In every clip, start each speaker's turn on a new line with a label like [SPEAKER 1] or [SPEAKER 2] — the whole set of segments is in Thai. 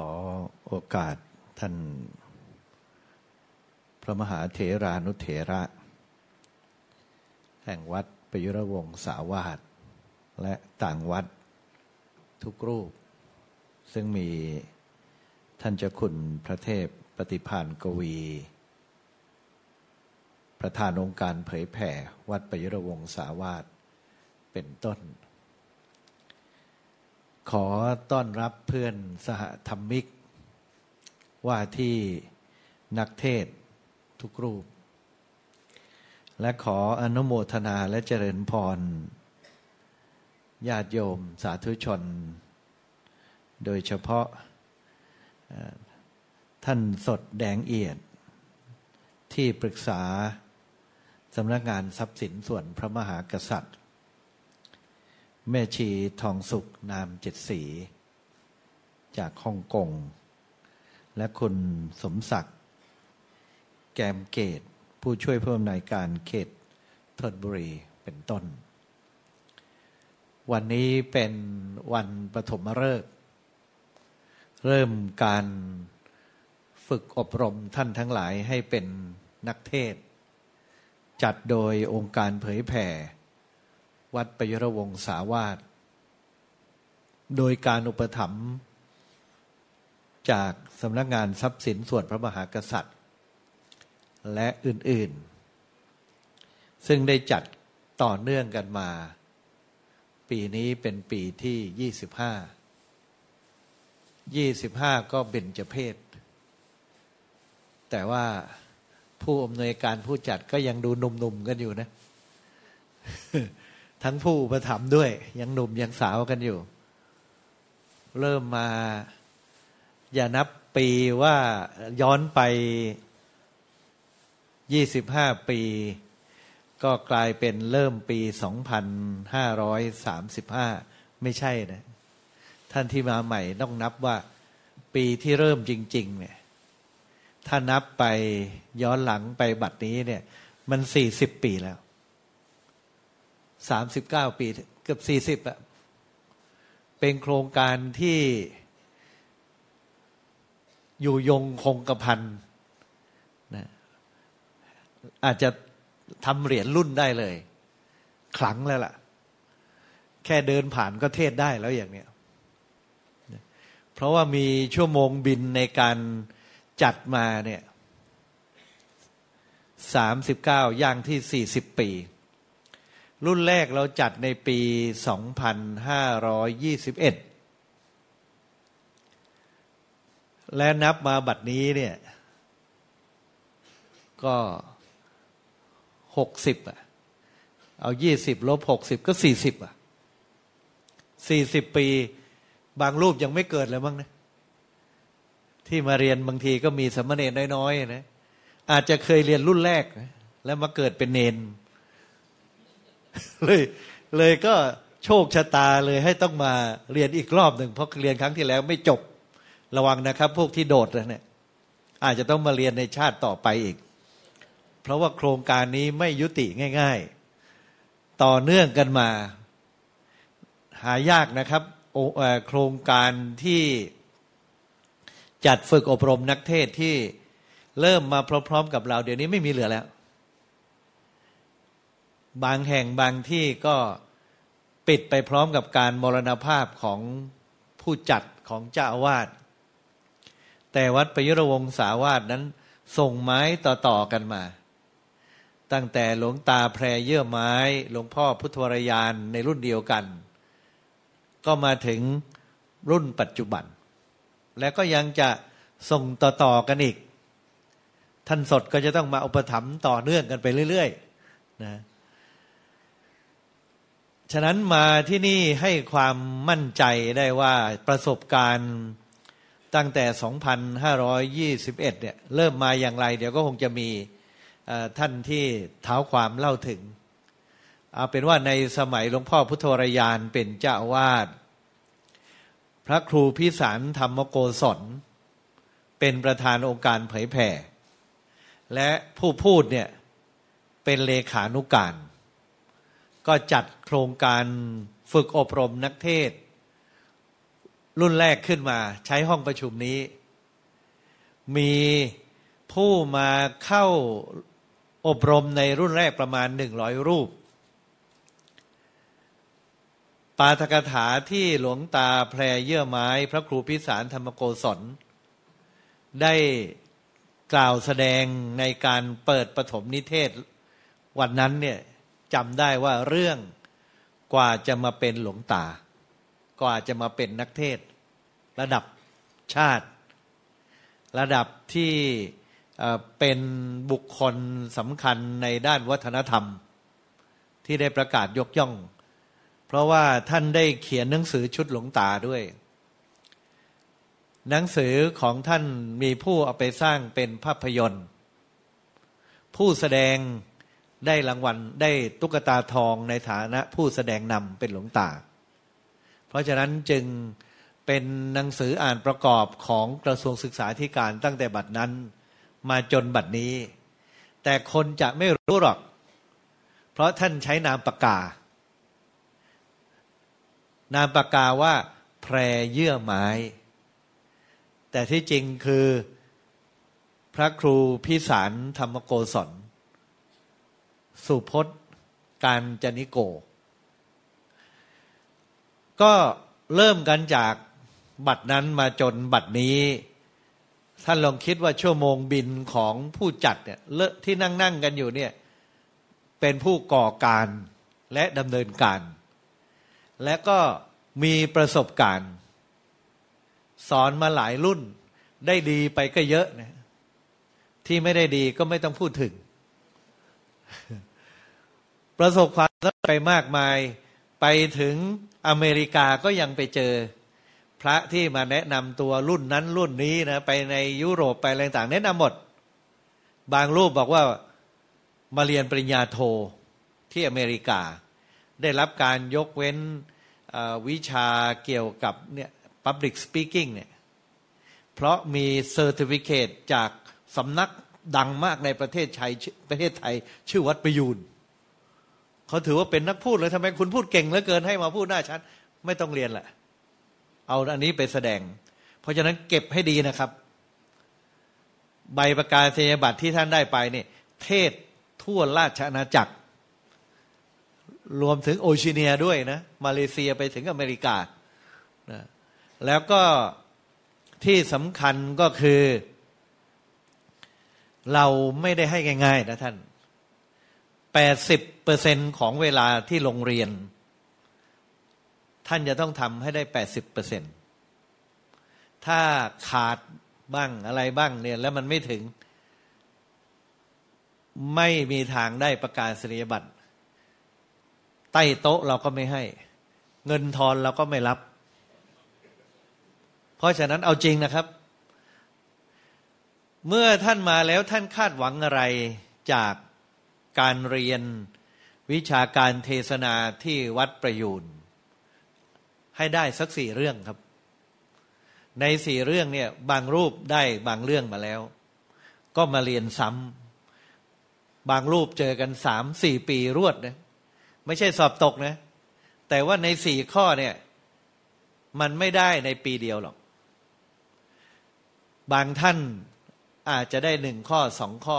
[SPEAKER 1] ขอโอกาสท่าน พระมหาเถรานุเถระ แห่งวัดปยุรวงศาวาสและต่างวัดทุกรูป ซึ่งมีท่านเจ้าคุณพระเทพปฏิพานกวี ประธานองค์การเผยแผ่วัดปยุรวงศาวาสเป็นต้น ขอต้อนรับเพื่อนสหธรรมิก ว่าที่นักเทศทุกรูป และขออนุโมทนาและเจริญพร ญาติโยมสาธุชน โดยเฉพาะท่านสดแดงเอียด ที่ปรึกษาสำนักงานทรัพย์สินส่วนพระมหากษัตริย์ แม่ชีทองสุขนามเจ็ดสี จากฮ่องกง และคุณสมศักดิ์แกมเกต ผู้ช่วยผู้อำนวยการเขตทนบุรีเป็นต้น วันนี้เป็นวันปฐมฤกษ์เริ่มการฝึกอบรมท่านทั้งหลายให้เป็นนักเทศ จัดโดยองค์การเผยแผ่ วัดปยรวงศาวาสโดยการอุปถัมภ์จากสำนักงานทรัพย์สินส่วนพระมหากษัตริย์ และอื่นๆ ซึ่งได้จัดต่อเนื่องกันมา ปีนี้เป็นปีที่ 25 25 ก็เบญจเพศ แต่ว่าผู้อำนวยการผู้จัดก็ยังดูหนุ่มๆกันอยู่นะ ทั้งผู้ประถมด้วย ยังหนุ่มยังสาวกันอยู่ เริ่มมา อย่านับปีว่าย้อนไปยี่สิบห้าปี ก็กลายเป็นเริ่มปีสองพันห้าร้อยสามสิบห้าไม่ใช่นะ ท่านที่มาใหม่ต้องนับว่าปีที่เริ่มจริง ๆ เนี่ย ถ้านับไปย้อนหลังไปบัดนี้เนี่ย มันสี่สิบปีแล้ว สามสิบเก้าปี เกือบสี่สิบอะเป็นโครงการที่อยู่ยงคงกระพันนะอาจจะทำเหรียญรุ่นได้เลย ขลังแล้วล่ะ แค่เดินผ่านก็เทศได้แล้วอย่างเนี้ยเพราะว่ามีชั่วโมงบินในการจัดมาเนี่ยสามสิบเก้าย่างที่สี่สิบปี รุ่นแรกเราจัดในปีสองพันห้าร้อยยี่สิบเอ็ดและนับมาบัดนี้เนี่ย ก็หกสิบอะ เอายี่สิบลบหกสิบก็สี่สิบอะสี่สิบปี บางรูปยังไม่เกิดเลยมั้งนะ ที่มาเรียนบางทีก็มีสมณเณรน้อยๆนะ อาจจะเคยเรียนรุ่นแรกนะแล้วมาเกิดเป็นเนน เลยเลยก็โชคชะตาเลยให้ต้องมาเรียนอีกรอบหนึ่งเพราะเรียนครั้งที่แล้วไม่จบระวังนะครับ พวกที่โดดเนี่ย อาจจะต้องมาเรียนในชาติต่อไปอีก เพราะว่าโครงการนี้ไม่ยุติง่าย ๆ ต่อเนื่องกันมา หายากนะครับโครงการที่จัดฝึกอบรมนักเทศที่เริ่มมาพร้อม ๆ กับเรา เดี๋ยวนี้ไม่มีเหลือแล้ว บางแห่งบางที่ก็ปิดไปพร้อมกับการมรณภาพของผู้จัดของเจ้าอาวาสแต่วัดปยุรวงศาวาสนั้นส่งไม้ต่อๆกันมา ตั้งแต่หลวงตาแพรเยื่อไม้ หลวงพ่อพุทธวรยานในรุ่นเดียวกัน ก็มาถึงรุ่นปัจจุบัน แล้วก็ยังจะส่งต่อๆกันอีก ท่านสดก็จะต้องมาอุปถัมภ์ต่อเนื่องกันไปเรื่อยๆนะ ฉะนั้นมาที่นี่ให้ความมั่นใจได้ว่าประสบการณ์ตั้งแต่ 2,521 เนี่ยเริ่มมาอย่างไร เดี๋ยวก็คงจะมีท่านที่เท้าความเล่าถึง เอาเป็นว่าในสมัยหลวงพ่อพุทธรยานเป็นเจ้าวาด พระครูพิสารธรรมโกศลเป็นประธานองค์การเผยแผ่ และผู้พูดเนี่ยเป็นเลขานุกการ ก็จัดโครงการฝึกอบรมนักเทศ รุ่นแรกขึ้นมาใช้ห้องประชุมนี้ มีผู้มาเข้าอบรมในรุ่นแรกประมาณหนึ่งร้อยรูป ปาฐกถาที่หลวงตาแพรเยื่อไม้ พระครูพิสารธรรมโกศล ได้กล่าวแสดงในการเปิดปฐมนิเทศวันนั้นเนี่ย จำได้ว่าเรื่องกว่าจะมาเป็นหลวงตา กว่าจะมาเป็นนักเทศ ระดับชาติ ระดับที่เป็นบุคคลสำคัญในด้านวัฒนธรรม ที่ได้ประกาศยกย่อง เพราะว่าท่านได้เขียนหนังสือชุดหลวงตาด้วย หนังสือของท่านมีผู้เอาไปสร้างเป็นภาพยนตร์ ผู้แสดง ได้รางวัลได้ตุ๊กตาทองในฐานะผู้แสดงนำเป็นหลวงตา เพราะฉะนั้นจึงเป็นหนังสืออ่านประกอบของกระทรวงศึกษาธิการตั้งแต่บัดนั้นมาจนบัดนี้ แต่คนจะไม่รู้หรอก เพราะท่านใช้นามปากกา นามปากกาว่า แพรเยื่อไม้ แต่ที่จริงคือพระครูพิสารธรรมโกศล สุพจน์การจนิโก ก็เริ่มกันจากบัตรนั้นมาจนบัตรนี้ ท่านลองคิดว่าชั่วโมงบินของผู้จัดเนี่ยเลที่นั่งนั่งกันอยู่เนี่ย เป็นผู้ก่อการและดำเนินการ และก็มีประสบการณ์ สอนมาหลายรุ่น ได้ดีไปก็เยอะนะที่ไม่ได้ดีก็ไม่ต้องพูดถึง ประสบความสำเร็จไปมากมาย ไปถึงอเมริกาก็ยังไปเจอ พระที่มาแนะนำตัวรุ่นนั้นรุ่นนี้นะไปในยุโรปไปอะไรต่างแนะนำหมด บางรูปบอกว่ามาเรียนปริญญาโทที่อเมริกา ได้รับการยกเว้นวิชาเกี่ยวกับเนี่ย public speaking เนี่ยเพราะมี certificate จากสำนักดังมากในประเทศไทยประเทศไทย ชื่อวัดประยูร เขาถือว่าเป็นนักพูดเลยทำไมคุณพูดเก่งเหลือเกินให้มาพูดหน้าชั้นไม่ต้องเรียนแหละ เอาอันนี้ไปแสดง เพราะฉะนั้นเก็บให้ดีนะครับ ใบประกาศนียบัตรที่ท่านได้ไปเนี่ยเทศทั่วราชอาณาจักร รวมถึงโอชิเนียด้วยนะ มาเลเซียไปถึงอเมริกานะแล้วก็ที่สำคัญก็คือ เราไม่ได้ให้ง่ายๆนะท่าน แปดสิบเปอร์เซ็นของเวลาที่โรงเรียน ท่านจะต้องทำให้ได้แปดสิบเปอร์เซ็นถ้าขาดบ้างอะไรบ้างเนี่ยแล้วมันไม่ถึง ไม่มีทางได้ประกาศนียบัตรใต้โต๊ะเราก็ไม่ให้ เงินทอนเราก็ไม่รับ เพราะฉะนั้นเอาจริงนะครับ เมื่อท่านมาแล้วท่านคาดหวังอะไรจาก การเรียนวิชาการเทศนาที่วัดประยูนให้ได้สักสี่เรื่องครับ ในสี่เรื่องเนี่ยบางรูปได้บางเรื่องมาแล้ว ก็มาเรียนซ้ำบางรูปเจอกันสามสี่ปีรวดนะไม่ใช่สอบตกนะ แต่ว่าในสี่ข้อเนี่ย มันไม่ได้ในปีเดียวหรอก บางท่านอาจจะได้หนึ่งข้อสองข้อ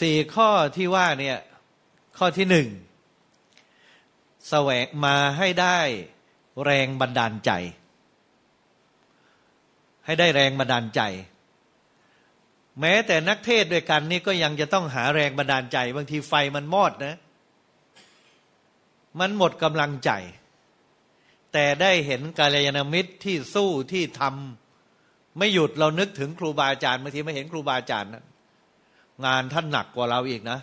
[SPEAKER 1] สี่ข้อที่ว่าเนี่ยข้อที่หนึ่งแสวงมาให้ได้แรงบันดาลใจ ให้ได้แรงบันดาลใจ แม้แต่นักเทศด้วยกันนี่ก็ยังจะต้องหาแรงบันดาลใจ บางทีไฟมันมอดนะ มันหมดกำลังใจ แต่ได้เห็นกาลยานมิตรที่สู้ที่ทำไม่หยุดเรานึกถึงครูบาอาจารย์บางทีไม่เห็นครูบาอาจารย์นะ งานท่านหนักกว่าเราอีกนะ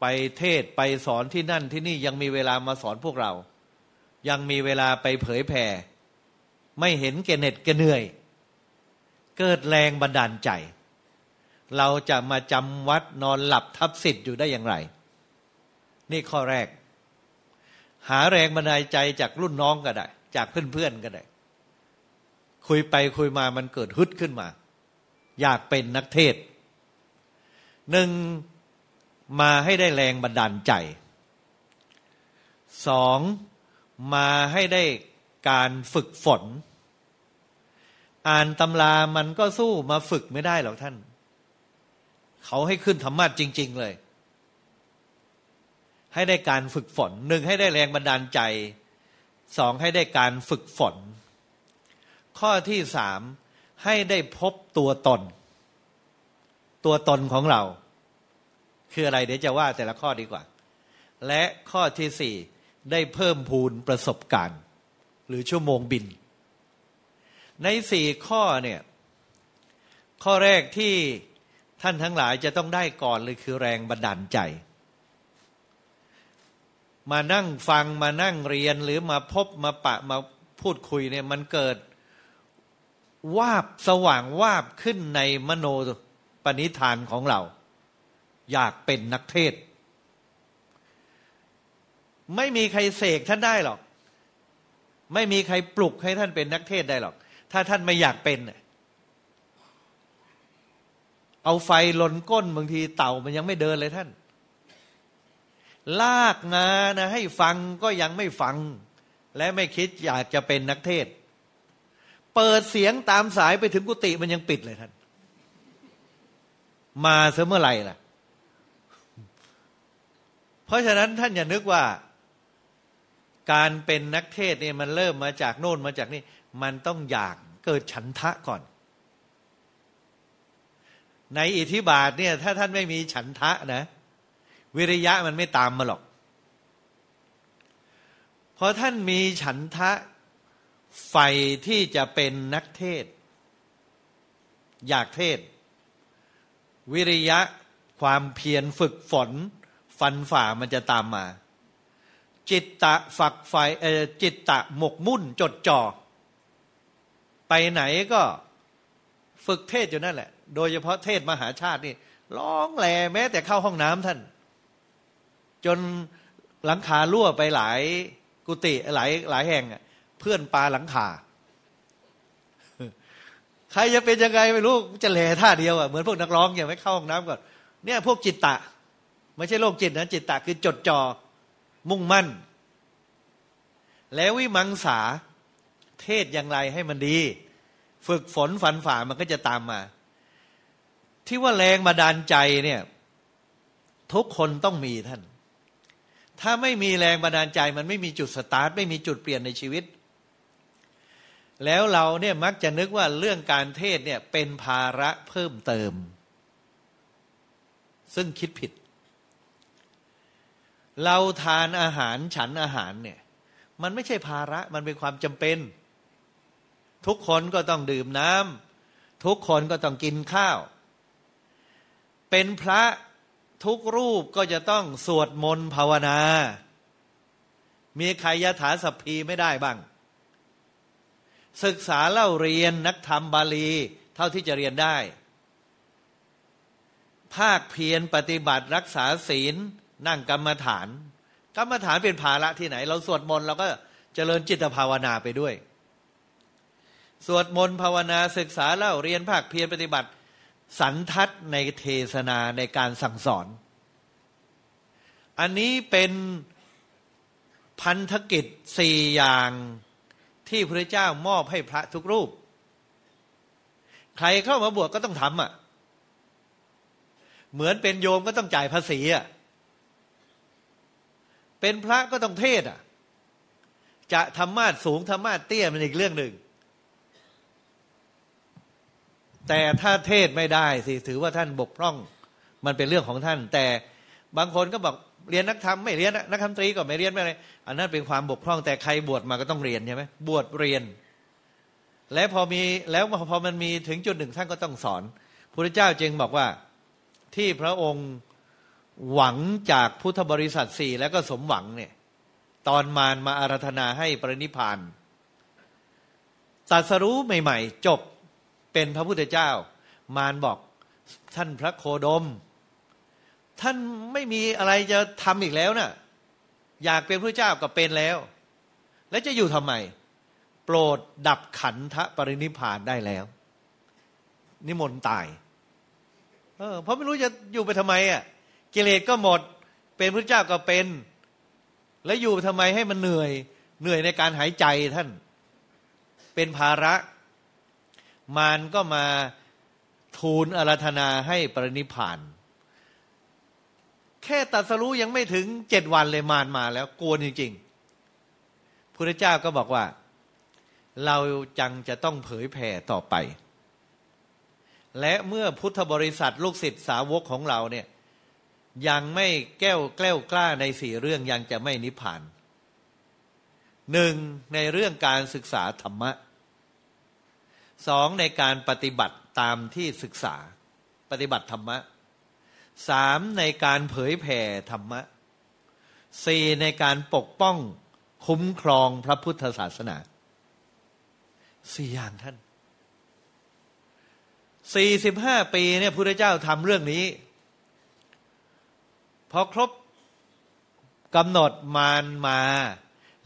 [SPEAKER 1] ไปเทศไปสอนที่นั่นที่นี่ยังมีเวลามาสอนพวกเรา ยังมีเวลาไปเผยแผ่ ไม่เห็นแกเหน็ดแกเหนื่อย เกิดแรงบันดาลใจ เราจะมาจำวัดนอนหลับทับสิทธิ์อยู่ได้อย่างไร นี่ข้อแรก หาแรงบันดาลใจจากรุ่นน้องก็ได้ จากเพื่อนๆก็ได้คุยไปคุยมามันเกิดฮึดขึ้นมา อยากเป็นนักเทศ หนึ่งมาให้ได้แรงบันดาลใจสองมาให้ได้การฝึกฝน อ่านตำรามันก็สู้มาฝึกไม่ได้หรอกท่าน เขาให้ขึ้นธรรมะจริง ๆ เลย ให้ได้การฝึกฝนหนึ่งให้ได้แรงบันดาลใจสองให้ได้การฝึกฝน ข้อที่สามให้ได้พบตัวตน ตัวตนของเรา คืออะไรเดี๋ยวจะว่าแต่ละข้อดีกว่า และข้อที่สี่ได้เพิ่มพูนประสบการณ์ หรือชั่วโมงบิน ในสี่ข้อเนี่ยข้อแรกที่ท่านทั้งหลายจะต้องได้ก่อนเลยคือแรงบันดาลใจ มานั่งฟังมานั่งเรียนหรือมาพบมาปะมาพูดคุยเนี่ยมันเกิดวาบสว่างวาบขึ้นในมโน ปณิธานของเรา อยากเป็นนักเทศ ไม่มีใครเสกท่านได้หรอก ไม่มีใครปลุกให้ท่านเป็นนักเทศได้หรอก ถ้าท่านไม่อยากเป็น เอาไฟลนก้นบางทีเต่ามันยังไม่เดินเลยท่าน ลากงานะให้ฟังก็ยังไม่ฟัง และไม่คิดอยากจะเป็นนักเทศ เปิดเสียงตามสายไปถึงกุฏิมันยังปิดเลยท่าน มาเสเมื่อไหร่ล่ะ เพราะฉะนั้นท่านอย่านึกว่า การเป็นนักเทศเนี่ยมันเริ่มมาจากโน่นมาจากนี่ มันต้องอยากเกิดฉันทะก่อน ในอิทธิบาทเนี่ย ถ้าท่านไม่มีฉันทะนะ วิริยะมันไม่ตามมาหรอกพอท่านมีฉันทะไฟที่จะเป็นนักเทศ อยากเทศ วิริยะความเพียรฝึกฝน ฟันฝ่ามันจะตามมา จิตตะฝักไฟเออจิตตะหมกมุ่นจดจ่อ ไปไหนก็ฝึกเทศอยู่นั่นแหละ โดยเฉพาะเทศมหาชาตินี่ร้องแหลแม้แต่เข้าห้องน้ำท่าน จนหลังคารั่วไปหลายกุฏิหลายหลายแห่งเพื่อนปลาหลังคา ใครจะเป็นยังไงไม่รู้จะแหล่ท่าเดียวอะเหมือนพวกนักร้องอย่างไม่เข้าห้องน้ำก่อนเนี่ยพวกจิตตะ ไม่ใช่โรคจิตนะจิตตะคือจดจอ่อมุ่งมั่น แล้ววิมังสาเทศอย่างไรให้มันดี ฝึกฝนฝันฝ่ามันก็จะตามมา ที่ว่าแรงมาดานใจเนี่ย ทุกคนต้องมีท่าน ถ้าไม่มีแรงบันดาลใจมันไม่มีจุดสตาร์ท ไม่มีจุดเปลี่ยนในชีวิต แล้วเราเนี่ยมักจะนึกว่าเรื่องการเทศเนี่ยเป็นภาระเพิ่มเติม ซึ่งคิดผิด เราทานอาหารฉันอาหารเนี่ย มันไม่ใช่ภาระมันเป็นความจำเป็น ทุกคนก็ต้องดื่มน้ำทุกคนก็ต้องกินข้าว เป็นพระทุกรูปก็จะต้องสวดมนต์ภาวนา มีใครยถาสัพพีไม่ได้บ้าง ศึกษาเล่าเรียนนักธรรมบาลี เท่าที่จะเรียนได้ ภาคเพียรปฏิบัติรักษาศีล นั่งกรรมฐาน กรรมฐานเป็นภาระที่ไหน เราสวดมนต์เราก็เจริญจิตภาวนาไปด้วย สวดมนต์ภาวนาศึกษาเล่าเรียนภาคเพียรปฏิบัติ สันทัดในเทศนาในการสั่งสอน อันนี้เป็นพันธกิจสี่อย่าง ที่พระเจ้ามอบให้พระทุกรูป ใครเข้ามาบวชก็ต้องทำอะ เหมือนเป็นโยมก็ต้องจ่ายภาษีอะ เป็นพระก็ต้องเทศอะ จะธรรมาสสูงธรรมาสเตี้ยมันอีกเรื่องหนึ่ง แต่ถ้าเทศไม่ได้สิถือว่าท่านบกพร่อง มันเป็นเรื่องของท่าน แต่บางคนก็บอก เรียนนักธรรมไม่เรียนนักธรรมตรีก็ไม่เรียนไม่อะไรอันนั้นเป็นความบกพร่องแต่ใครบวชมาก็ต้องเรียนใช่ไหมบวชเรียน และพอมีแล้วพอมันมีถึงจุดหนึ่งท่านก็ต้องสอนพระเจ้าจึงบอกว่าที่พระองค์หวังจากพุทธบริษัทสี่แล้วก็สมหวังเนี่ย ตอนมารมาอาราธนาให้ปรินิพานตัดสรู้ใหม่ ๆ จบเป็นพระพุทธเจ้า มารบอกท่านพระโคดม ท่านไม่มีอะไรจะทำอีกแล้วนะ่ะ อยากเป็นพระเจ้าก็เป็นแล้ว แล้วจะอยู่ทำไม โปรดดับขันธปรินิพานได้แล้ว นิมนต์ตาย เออเพราะไม่รู้จะอยู่ไปทำไมอะกิเลสก็หมดเป็นพระเจ้าก็เป็น แล้วอยู่ทำไมให้มันเหนื่อย เหนื่อยในการหายใจท่าน เป็นภาระ มารก็มาทูลอาราธนาให้ปรินิพานแค่ตัดสรู้ยังไม่ถึงเจ็ดวันเลยมารมาแล้วกวนจริงๆพระเจ้าก็บอกว่า เราจังจะต้องเผยแผ่ต่อไป และเมื่อพุทธบริษัทลูกศิษย์สาวกของเราเนี่ยยังไม่แก้วแกล้วกล้าในสี่เรื่องยังจะไม่นิพพานหนึ่งในเรื่องการศึกษาธรรมะสองในการปฏิบัติตามที่ศึกษาปฏิบัติธรรมะ สามในการเผยแผ่ธรรมะสี่ในการปกป้องคุ้มครองพระพุทธศาสนาสี่อย่างท่านสี่สิบห้าปีเนี่ยพระเจ้าทำเรื่องนี้ พอครบกำหนดมารมา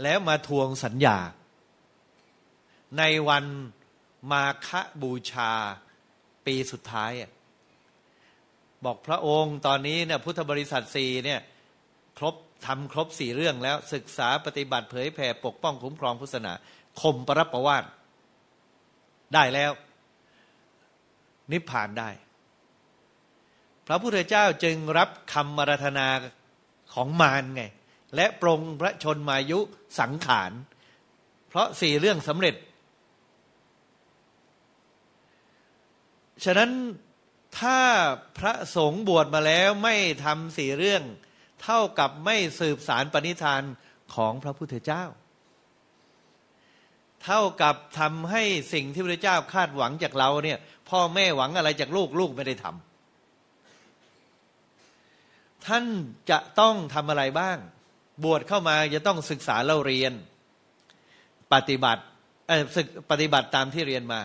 [SPEAKER 1] แล้วมาทวงสัญญา ในวันมาคบูชาปีสุดท้ายอะ บอกพระองค์ตอนนี้เนี่ยพุทธบริษัทสี่เนี่ยครบทำครบสี่เรื่องแล้วศึกษาปฏิบัติเผยแผ่ปกป้องคุ้มครองพุทธศาสนาคมปรับประวาตได้แล้ว นิพพานได้ พระพุทธเจ้าจึงรับคำมรธนาของมารไง และปรงพระชนมายุสังขาร เพราะสี่เรื่องสำเร็จ ฉะนั้น ถ้าพระสงฆ์บวชมาแล้วไม่ทำสี่เรื่อง เท่ากับไม่สืบสารปณิธานของพระพุทธเจ้า เท่ากับทำให้สิ่งที่พระเจ้าคาดหวังจากเราเนี่ย พ่อแม่หวังอะไรจากลูกลูกไม่ได้ทำท่านจะต้องทำอะไรบ้าง บวชเข้ามาจะต้องศึกษาเล่าเรียน ปฏิบัติศึกปฏิบัติตามที่เรียนมา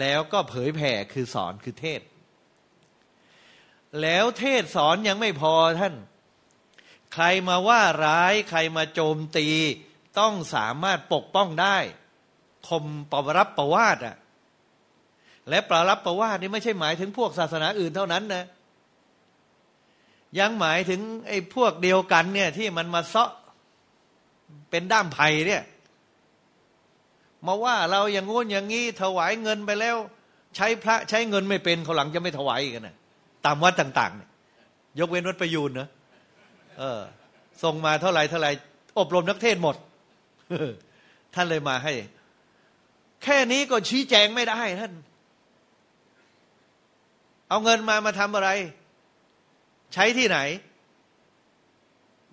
[SPEAKER 1] แล้วก็เผยแผ่คือสอนคือเทศ แล้วเทศสอนยังไม่พอท่าน ใครมาว่าร้ายใครมาโจมตี ต้องสามารถปกป้องได้ คมปรับประวาตอะและปรับประวาตนี่ไม่ใช่หมายถึงพวกศาสนาอื่นเท่านั้นนะยังหมายถึงไอ้พวกเดียวกันเนี่ยที่มันมาเซาะเป็นด้ามไผ่เนี่ย มาว่าเราอย่างงู้นอย่างงี้ถวายเงินไปแล้ว ใช้พระใช้เงินไม่เป็นเขาหลังจะไม่ถวายกันนะ ตามวัดต่าง ๆ เนี่ย ยกเว้นวัดประยูนเนะเออส่งมาเท่าไหร่เท่าไหร่อบรมนักเทศหมดท่านเลยมาให้ แค่นี้ก็ชี้แจงไม่ได้ท่าน เอาเงินมามาทำอะไร ใช้ที่ไหน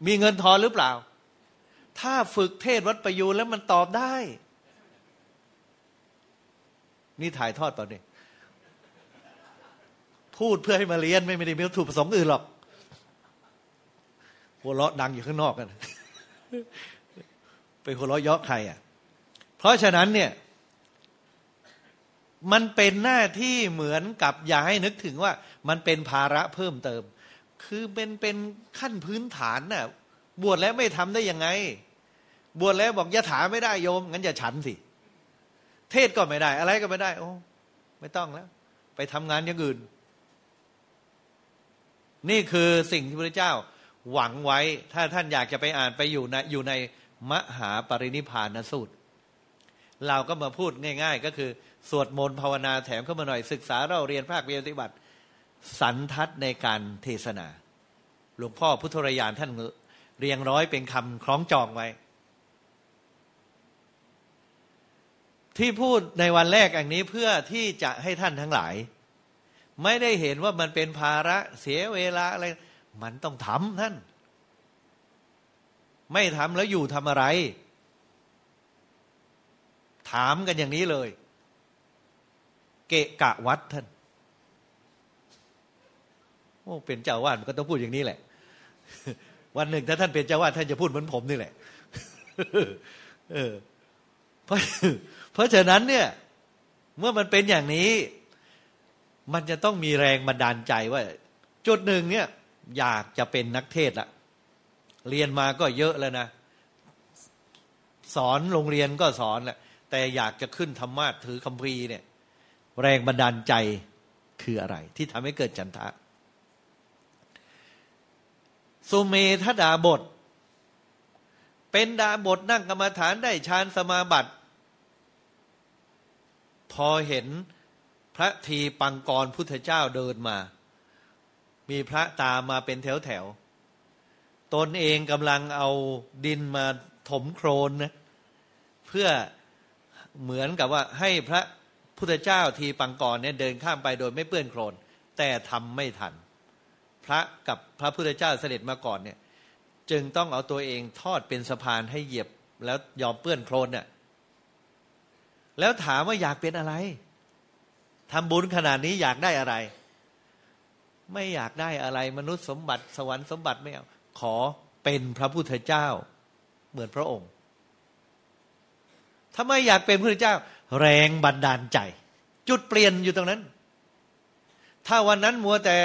[SPEAKER 1] มีเงินทอนหรือเปล่า ถ้าฝึกเทศวัดประยูนแล้วมันตอบได้ นี่ถ่ายทอดตอนนี้ พูดเพื่อให้มาเรียนไม่ได้มีวัตถุประสงค์อื่นหรอกหัวเราะดังอยู่ข้างนอกกันไปหัวเราะเยาะใครอะ เพราะฉะนั้นเนี่ย มันเป็นหน้าที่เหมือนกับอย่าให้นึกถึงว่า มันเป็นภาระเพิ่มเติม คือเป็นเป็นขั้นพื้นฐานน่ะ บวชแล้วไม่ทำได้ยังไง บวชแล้วบอกยะถาไม่ได้โยม งั้นอย่าฉันสิ เทศก็ไม่ได้ อะไรก็ไม่ได้ โอ้ไม่ต้องแล้ว ไปทำงานอย่างอื่น นี่คือสิ่งที่พระเจ้าหวังไว้ ถ้าท่านอยากจะไปอ่านไปอยู่ในอยู่ในมหาปรินิพานสูตร เราก็มาพูดง่าย ๆ ก็คือ สวดมนต์ภาวนาแถมเข้ามาหน่อยศึกษาเราเรียนภาคเรียนปฏิบัติ สันทัดในการเทศนา หลวงพ่อพุทธรยานท่านเรียงร้อยเป็นคำคล้องจองไว้ ที่พูดในวันแรกอย่างนี้เพื่อที่จะให้ท่านทั้งหลาย ไม่ได้เห็นว่ามันเป็นภาระเสียเวลาอะไร มันต้องทำท่าน ไม่ทำแล้วอยู่ทำอะไร ถามกันอย่างนี้เลย เกะกะวัดท่านโอ้เป็นเจ้าวาดก็ต้องพูดอย่างนี้แหละ วันหนึ่งถ้าท่านเป็นเจ้าวาดท่านจะพูดเหมือนผมนี่แหละเออเพราะเพราะฉะนั้นเนี่ย เมื่อมันเป็นอย่างนี้ มันจะต้องมีแรงบันดาลใจว่า จุดหนึ่งเนี่ย อยากจะเป็นนักเทศละเรียนมาก็เยอะแล้วนะ สอนโรงเรียนก็สอนแหละแต่อยากจะขึ้นธรรมาถือคำพีเนี่ย แรงบันดาลใจคืออะไร ที่ทำให้เกิดจันทะสุเมธดาบท เป็นดาบทนั่งกรรมฐานได้ฌานสมาบัติ พอเห็น พระทีปังกรพุทธเจ้าเดินมา มีพระตามมาเป็นแถวแถวตนเองกำลังเอาดินมาถมโครนนะเพื่อเหมือนกับว่าให้พระพุทธเจ้าทีปังกรเนี่ยเดินข้ามไปโดยไม่เปื้อนโครน แต่ทำไม่ทัน พระกับพระพุทธเจ้าเสด็จมาก่อนเนี่ย จึงต้องเอาตัวเองทอดเป็นสะพานให้เหยียบแล้วยอมเปื้อนโคลนเนี่ยแล้วถามว่าอยากเป็นอะไร ทำบุญขนาดนี้อยากได้อะไร ไม่อยากได้อะไร มนุษย์สมบัติสวรรค์สมบัติไม่เอาขอเป็นพระพุทธเจ้า เหมือนพระองค์ทำไมอยากเป็นพระพุทธเจ้า แรงบันดาลใจ จุดเปลี่ยนอยู่ตรงนั้น ถ้าวันนั้นมัวแต่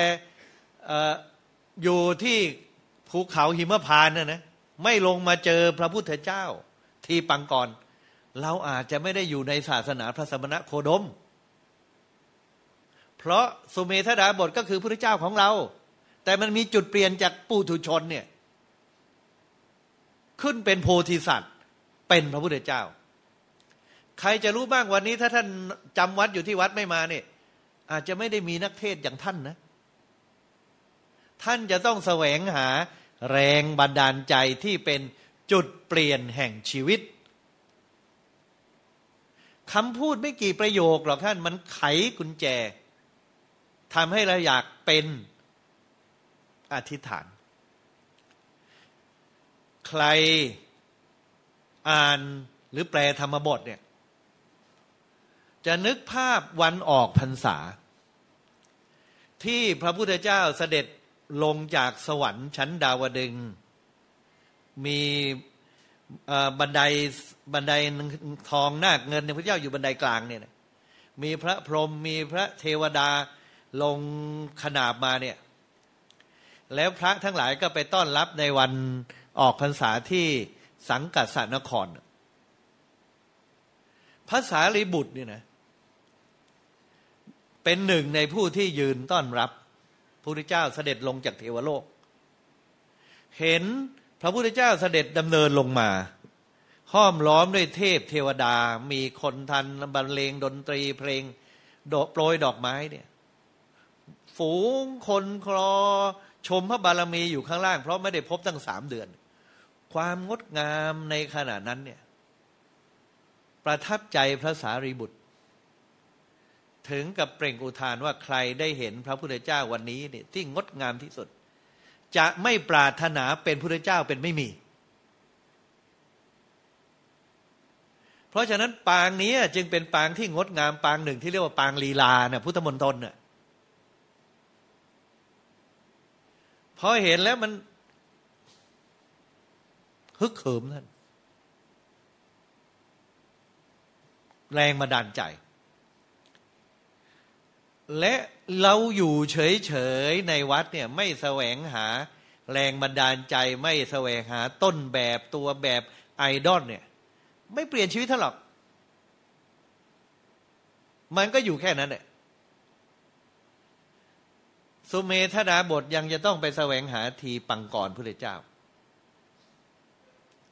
[SPEAKER 1] อยู่ที่ภูเขาหิมพานน่ะนะไม่ลงมาเจอพระพุทธเจ้า ที่ปังกร เราอาจจะไม่ได้อยู่ในศาสนาพระสมณะโคดม เพราะสุเมธดาบทก็คือพระเจ้าของเรา แต่มันมีจุดเปลี่ยนจากปุถุชนเนี่ยขึ้นเป็นโพธิสัตว์ เป็นพระพุทธเจ้า ใครจะรู้บ้างวันนี้ถ้าท่านจำวัดอยู่ที่วัดไม่มาเนี่ย อาจจะไม่ได้มีนักเทศอย่างท่านนะ ท่านจะต้องแสวงหาแรงบันดาลใจที่เป็นจุดเปลี่ยนแห่งชีวิตคำพูดไม่กี่ประโยคหรอกท่านมันไขกุญแจ ทำให้เราอยากเป็นอธิษฐาน ใครอ่านหรือแปลธรรมบทเนี่ย จะนึกภาพวันออกพรรษา ที่พระพุทธเจ้าเสด็จลงจากสวรรค์ชั้นดาวดึง มีบันไดบันไดทองนาคเงินพระเจ้าอยู่บันไดกลางเนี่ยมีพระพรหมมีพระเทวดา ลงขนาบมาเนี่ย แล้วพระทั้งหลายก็ไปต้อนรับในวันออกพรรษาที่สังกัดสานครภาษาลีบุตรเนี่ยนะ เป็นหนึ่งในผู้ที่ยืนต้อนรับพระพุทธเจ้าเสด็จลงจากเทวโลก เห็นพระพุทธเจ้าเสด็จดำเนินลงมา ห้อมล้อมด้วยเทพเทวดา มีคนทันบรรเลงดนตรีเพลงโดโปรยดอกไม้เนี่ย ฝูงคนคลอ ชมพระบารมีอยู่ข้างล่าง เพราะไม่ได้พบตั้งสามเดือน ความงดงามในขณะนั้นเนี่ย ประทับใจพระสารีบุตร ถึงกับเปล่งอุทานว่าใครได้เห็นพระพุทธเจ้าวันนี้เนี่ยที่งดงามที่สุด จะไม่ปรารถนาเป็นพุทธเจ้าเป็นไม่มี เพราะฉะนั้นปางนี้จึงเป็นปางที่งดงามปางหนึ่งที่เรียกว่าปางลีลาเนี่ยพุทธมนตรเนี่ย พอเห็นแล้วมันฮึกเหิมท่านแรงมาดันใจ และเราอยู่เฉยๆในวัดเนี่ย ไม่แสวงหาแรงบันดาลใจไม่แสวงหาต้นแบบตัวแบบไอดอลเนี่ย ไม่เปลี่ยนชีวิตท่านหรอก มันก็อยู่แค่นั้นแหละ สุเมธนาบทยังจะต้องไปแสวงหาทีปังกรพระเจ้า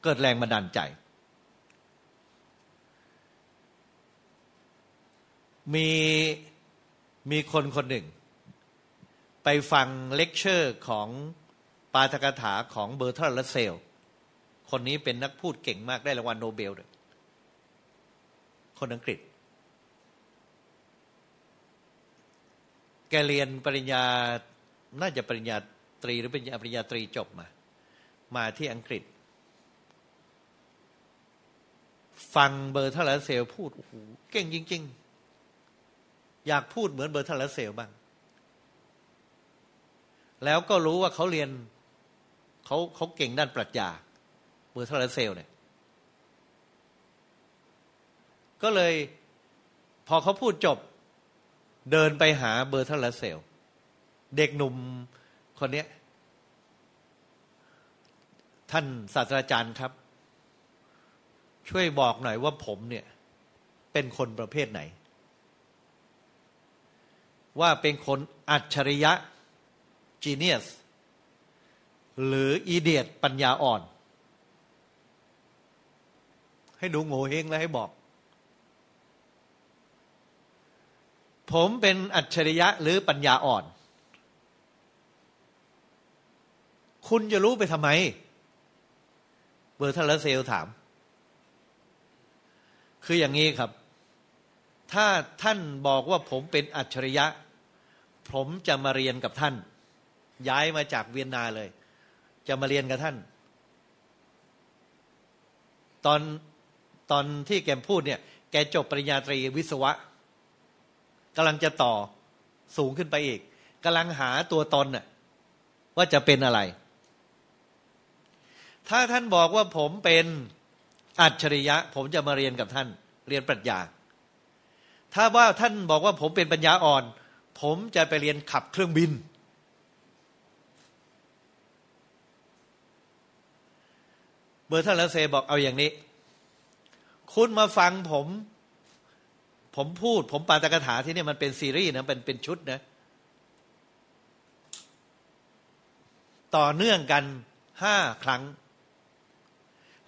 [SPEAKER 1] เกิดแรงบันดาลใจ มีมีคนคนหนึ่ง ไปฟังเลคเชอร์ของปาฐกถาของ Bertrand Russell คนนี้เป็นนักพูดเก่งมากได้รางวัลโนเบลเลยคนอังกฤษ แกเรียนปริญญา น่าจะปริญญาตรีหรือปริญญาปริญญาตรีจบมา มาที่อังกฤษ ฟัง Bertrand Russell พูดโอ้โหเก่งจริง ๆ อยากพูดเหมือนเบอร์ทัลเซลบ้าง แล้วก็รู้ว่าเขาเรียนเขาเขาเก่งด้านปรัชญา เบอร์ทัลเซลเนี่ย ก็เลย พอเขาพูดจบ เดินไปหาเบอร์ทัลเซล เด็กหนุ่มคนนี้ท่านศาสตราจารย์ครับ ช่วยบอกหน่อยว่าผมเนี่ย เป็นคนประเภทไหน ว่าเป็นคนอัจฉริยะ genius หรืออีเดียตปัญญาอ่อน ให้ดูโง่เฮงแล้วให้บอก ผมเป็นอัจฉริยะหรือปัญญาอ่อน คุณจะรู้ไปทำไม เบอร์ทัลเซลถาม คืออย่างนี้ครับ ถ้าท่านบอกว่าผมเป็นอัจฉริยะ ผมจะมาเรียนกับท่าน ย้ายมาจากเวียนนาเลย จะมาเรียนกับท่าน ตอนตอนที่แกพูดเนี่ย แกจบปริญญาตรีวิศวะ กำลังจะต่อสูงขึ้นไปอีกกำลังหาตัวตนน่ะว่าจะเป็นอะไร ถ้าท่านบอกว่าผมเป็นอัจฉริยะ ผมจะมาเรียนกับท่าน เรียนปรัชญา ถ้าว่าท่านบอกว่าผมเป็นปัญญาอ่อน ผมจะไปเรียนขับเครื่องบิน เบอร์ท่านละเซบอกเอาอย่างนี้ คุณมาฟังผม ผมพูด ผมปาตกถาที่นี่มันเป็นซีรีส์นะเป็นเป็นชุดนะต่อเนื่องกันห้าครั้ง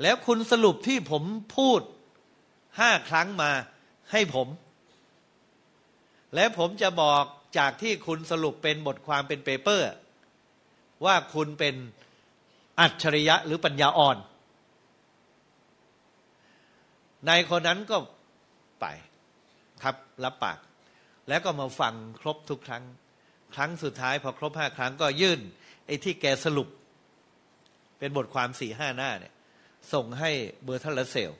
[SPEAKER 1] แล้วคุณสรุปที่ผมพูดห้าครั้งมาให้ผม และผมจะบอกจากที่คุณสรุปเป็นบทความเป็นเปเปอร์ ว่าคุณเป็นอัจฉริยะหรือปัญญาอ่อนในคนนั้นก็ ครับรับปาก แล้วก็มาฟังครบทุกครั้ง ครั้งสุดท้ายพอครบห้าครั้งก็ยื่น ไอ้ที่แกสรุป เป็นบทความสี่ห้าหน้าเนี่ย ส่งให้เบอร์ทัลลเซล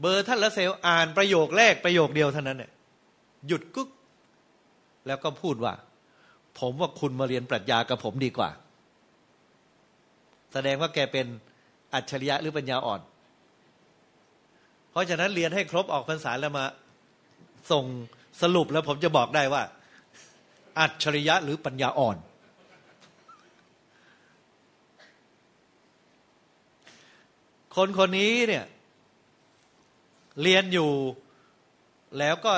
[SPEAKER 1] เบอร์ทัลลเซลอ่านประโยคแรกประโยคเดียวเท่านั้นเนี่ยหยุดกุ๊กแล้วก็พูดว่า ผมว่าคุณมาเรียนปรัชญากับผมดีกว่า แสดงว่าแกเป็นอัจฉริยะหรือปัญญาอ่อน ราะฉะนั้นเรียนให้ครบออกพรรษาแล้วมาส่งสรุปแล้วผมจะบอกได้ว่า อัจฉริยะหรือปัญญาอ่อน คนคนนี้เนี่ยเรียนอยู่แล้วก็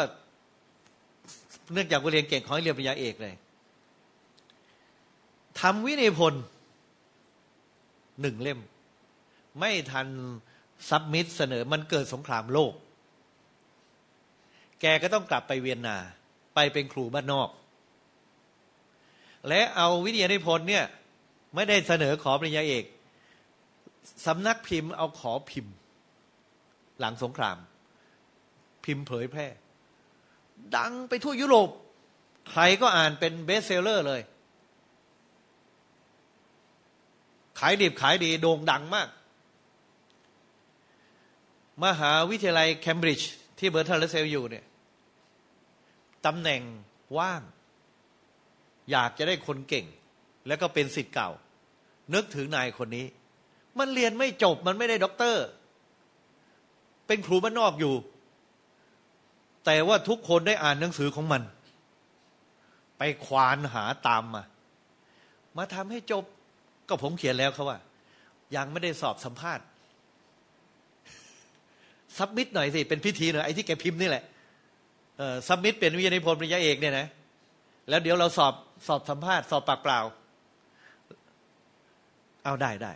[SPEAKER 1] เนื่องจากว่าเรียนเก่งขอให้เรียนปริญญาเอกเลยทำวินัยพลหนึ่งเล่ม ไม่ทัน ซับมิดเสนอมันเกิดสงครามโลก แกก็ต้องกลับไปเวียนนา ไปเป็นครูบ้านนอก และเอาวิทยานิพนธ์เนี่ย ไม่ได้เสนอขอปริญญาเอกสำนักพิมพ์เอาขอพิมพ์ หลังสงคราม พิมพ์เผยแพร่ ดังไปทั่วยุโรป ใครก็อ่านเป็น bestseller เลย ขายดิบขายดีโด่งดังมาก มหาวิทยาลัยเคมบริดจ์ที่ Bertrand Russell อยู่เนี่ยตำแหน่งว่าง อยากจะได้คนเก่ง แล้วก็เป็นศิษย์เก่า นึกถึงนายคนนี้ มันเรียนไม่จบมันไม่ได้ด็อกเตอร์ เป็นครูบ้านนอกอยู่ แต่ว่าทุกคนได้อ่านหนังสือของมัน ไปควานหาตามมา มาทำให้จบก็ผมเขียนแล้วเขาว่า ยังไม่ได้สอบสัมภาษณ์ ซับมิดหน่อยสิ เป็นพิธีหน่อยไอ้ที่แกพิมพ์นี่แหละเออซับมิดเป็นวิทยานิพนธ์ปริญญาเอกเนี่ยนะแล้วเดี๋ยวเราสอบสอบสัมภาษณ์ สอบปากเปล่า เอาได้ได้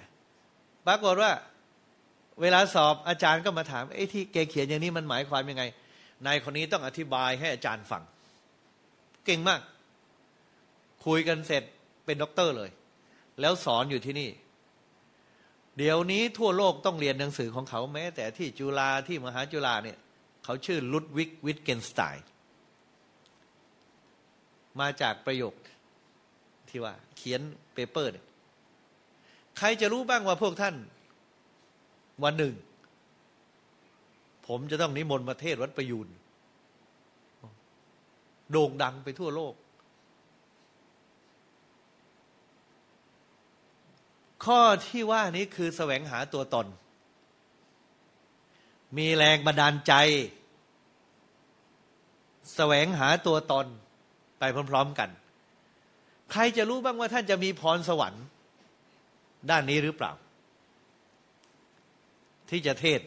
[SPEAKER 1] ปรากฏว่า เวลาสอบอาจารย์ก็มาถามไอ้ที่แกเขียนอย่างนี้มันหมายความยังไงนายคนนี้ต้องอธิบายให้อาจารย์ฟังเก่งมาก คุยกันเสร็จเป็นด็อกเตอร์เลย แล้วสอนอยู่ที่นี่ เดี๋ยวนี้ทั่วโลกต้องเรียนหนังสือของเขาแม้ แต่ที่จุฬาที่มหาจุฬาเนี่ย เขาชื่อ Ludwig Wittgensteinมาจากประโยคที่ว่า เขียนเปเปอร์เนี่ยใครจะรู้บ้างว่าพวกท่าน วันหนึ่ง ผมจะต้องนิมนต์มาเทศวัดประยูนโด่งดังไปทั่วโลก ข้อที่ว่านี้คือแสวงหาตัวตน มีแรงบันดาลใจ แสวงหาตัวตนไปพร้อม ๆกัน ใครจะรู้บ้างว่าท่านจะมีพรสวรรค์ ด้านนี้หรือเปล่า ที่จะเทศ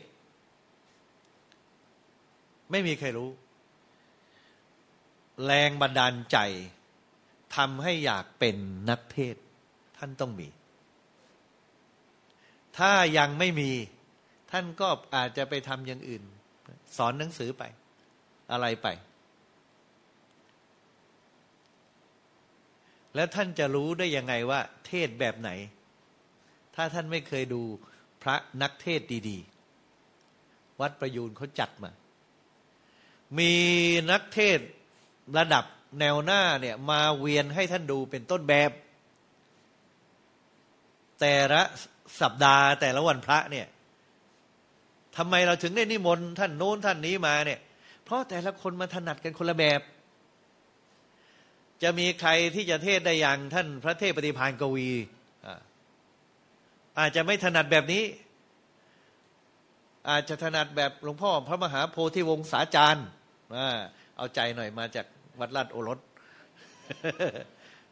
[SPEAKER 1] ไม่มีใครรู้ แรงบันดาลใจทำให้อยากเป็นนักเทศ ท่านต้องมี ถ้ายังไม่มีท่านก็อาจจะไปทำอย่างอื่น สอนหนังสือไป อะไรไป แล้วท่านจะรู้ได้ยังไงว่า เทศแบบไหน ถ้าท่านไม่เคยดูพระนักเทศดีๆ วัดประยูนเขาจัดมา มีนักเทศระดับแนวหน้าเนี่ยมาเวียนให้ท่านดูเป็นต้นแบบ แต่ละ สัปดาห์แต่ละวันพระเนี่ยทำไมเราถึงได้นิมนต์ท่านโน้นท่านนี้มาเนี่ย เพราะแต่ละคนมาถนัดกันคนละแบบ จะมีใครที่จะเทศได้อย่างท่านพระเทพปฏิพานกวีอาจจะไม่ถนัดแบบนี้ อาจจะถนัดแบบหลวงพ่อพระมหาโพธิวงศาจารย์เอาใจหน่อยมาจากวัดลาดโอรส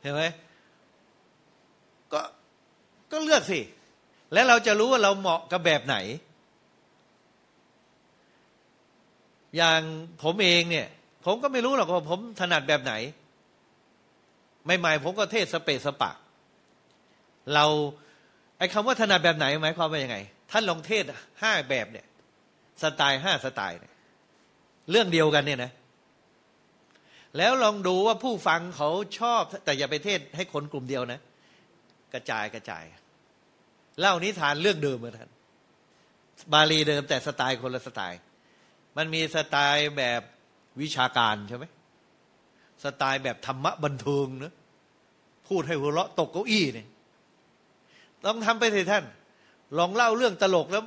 [SPEAKER 1] เห็นไหมก็ก็เลือกสิ แล้วเราจะรู้ว่าเราเหมาะกับแบบไหน อย่างผมเองเนี่ย ผมก็ไม่รู้หรอกว่าผมถนัดแบบไหน ใหม่ๆผมก็เทศสเปสสปะ เราไอ้คำว่าถนัดแบบไหนหมายความว่ายังไง ท่านลองเทศห้าแบบเนี่ย สไตล์ห้าสไตล์เนี่ยเรื่องเดียวกันเนี่ยนะ แล้วลองดูว่าผู้ฟังเขาชอบ แต่อย่าไปเทศให้คนกลุ่มเดียวนะ กระจายกระจาย เล่านิทานเรื่องเดิมเหมือนท่านบาลีเดิมแต่สไตล์คนละสไตล์ มันมีสไตล์แบบวิชาการใช่ไหมสไตล์แบบธรรมะบันเทิงเนะพูดให้หัวเราะตกเก้าอี้เนี่ยต้องทำไปเถอะท่าน ลองเล่าเรื่องตลกแล้ว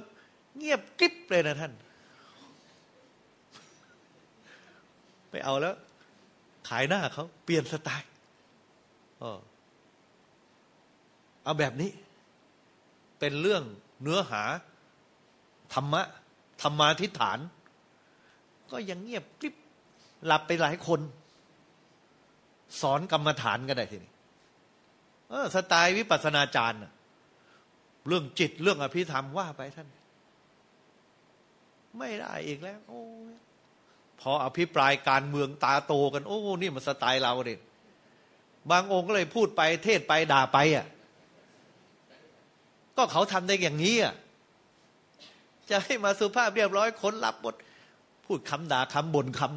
[SPEAKER 1] เงียบกริบเลยนะท่าน ไปเอาแล้ว ขายหน้าเขาเปลี่ยนสไตล์เอาแบบนี้ เป็นเรื่องเนื้อหาธรรมะธรรมาทิฐาน ก็ยังเงียบกริบหลับไปหลายคน สอนกรรมฐานก็ได้ทีนี้สไตล์วิปัสนาจารย์เรื่องจิตเรื่องอภิธรรมว่าไปท่าน ไม่ได้อีกแล้ว โอ้พออภิปรายการเมืองตาโตกัน โอ้ นี่มันสไตล์เราเด็บางองค์ก็เลยพูดไปเทศไปด่าไปอะ ก็เขาทำได้อย่างนี้อะจะให้มาสุภาพเรียบร้อยคนรับบทพูดคำด่าคำบ่นคำ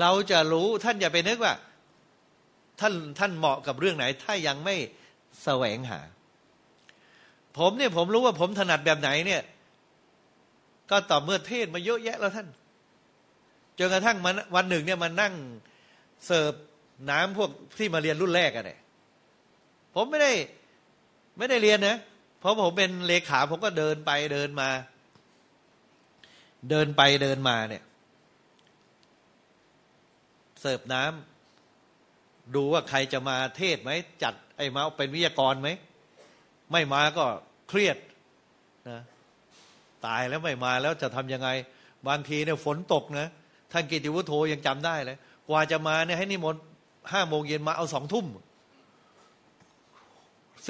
[SPEAKER 1] เราจะรู้ท่านอย่าไปนึกว่า ท่านท่านเหมาะกับเรื่องไหน ถ้ายังไม่แสวงหา ผมเนี่ยผมรู้ว่าผมถนัดแบบไหนเนี่ย ก็ต่อเมื่อเทศมาเยอะแยะแล้วท่านจนกระทั่งมันวันหนึ่งเนี่ยมันนั่งเสิร์ฟน้ำพวกที่มาเรียนรุ่นแรกกันเลย ผมไม่ได้ไม่ได้เรียนนะเพราะผมเป็นเลขาผมก็เดินไปเดินมา เดินไปเดินมาเนี่ย เสิร์ฟน้ำดูว่าใครจะมาเทศไหมจัดไอ้มาเป็นวิทยากรไหมไม่มาก็เครียดนะตายแล้วไม่มาแล้วจะทำยังไง บางทีเนี่ยฝนตกนะท่านกิติวุฒโธยังจำได้เลยกว่าจะมาเนี่ยให้นิมนต์ห้าโมงเย็นมาเอาสองทุ่มเ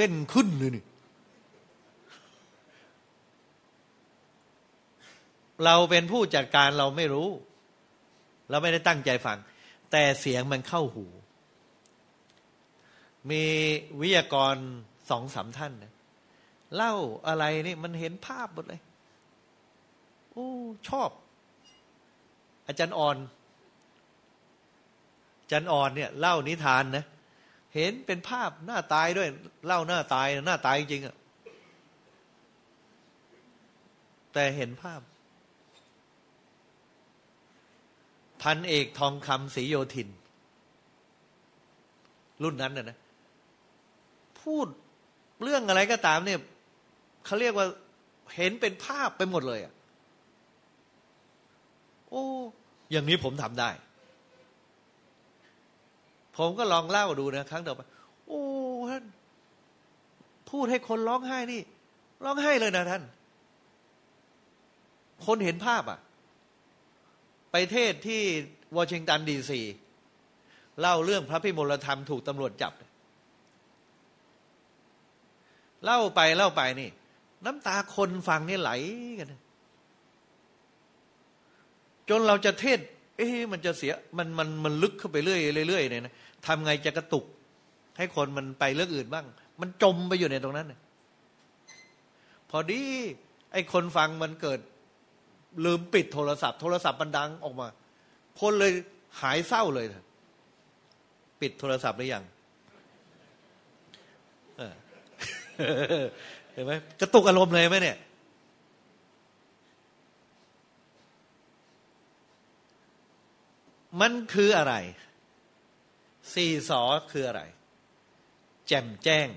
[SPEAKER 1] เส้นขึ้นเลยนี่เราเป็นผู้จัดการเราไม่รู้ เราไม่ได้ตั้งใจฟัง แต่เสียงมันเข้าหู มีวิทยากรสองสามท่านนะเล่าอะไรนี่มันเห็นภาพหมดเลย โอ้ชอบ อาจารย์อ่อนอาจารย์อ่อนเนี่ย เล่านิทานนะ เห็นเป็นภาพหน้าตายด้วย เล่าหน้าตายหน้าตายจริงอะแต่เห็นภาพ พันเอกทองคำศรีโยธิน รุ่นนั้นน่ะนะ พูดเรื่องอะไรก็ตามเนี่ยเขาเรียกว่าเห็นเป็นภาพไปหมดเลยอะ โอ้ อย่างนี้ผมทำได้ ผมก็ลองเล่าดูนะครั้งต่อไปโอ้ท่านพูดให้คนร้องไห้นี่ ร้องไห้เลยนะท่าน คนเห็นภาพอะ ไปเทศที่วอชิงตันดีซีเล่าเรื่องพระพิมลธรรมถูกตำรวจจับ เล่าไปเล่าไปนี่ น้ำตาคนฟังนี่ไหลกันจนเราจะเทศ เอ๊ะมันจะเสียมันมันมันลึกเข้าไปเรื่อยเรื่อยเนี่ยนะ ทำไงจะกระตุก ให้คนมันไปเรื่องอื่นบ้าง มันจมไปอยู่ในตรงนั้น พอดี ไอ้คนฟังมันเกิด ลืมปิดโทรศัพท์ โทรศัพท์มันดังออกมา คนเลยหายเศร้าเลย ปิดโทรศัพท์หรือยังเห็นไหมกระตุกอารมณ์เลยไหมเนี่ย มันคืออะไร สี่สอคืออะไร แจ่มแจ้ง